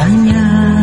아 니.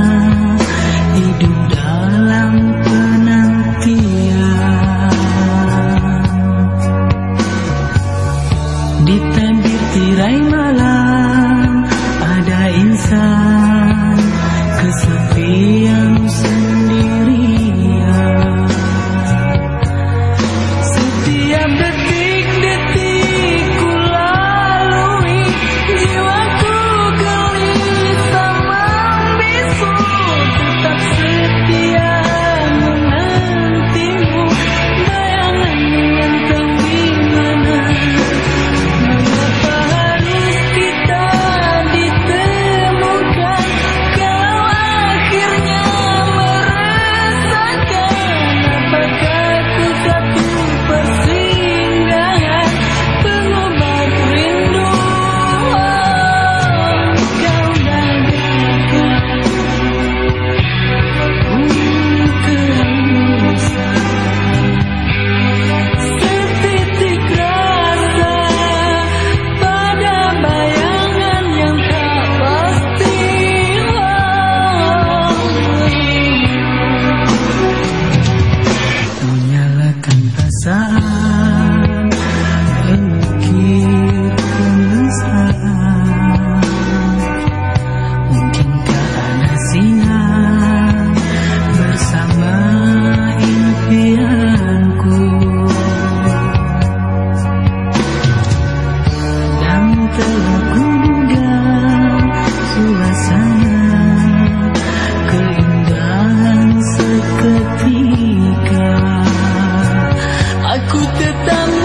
Aku tetap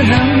i don't rhythm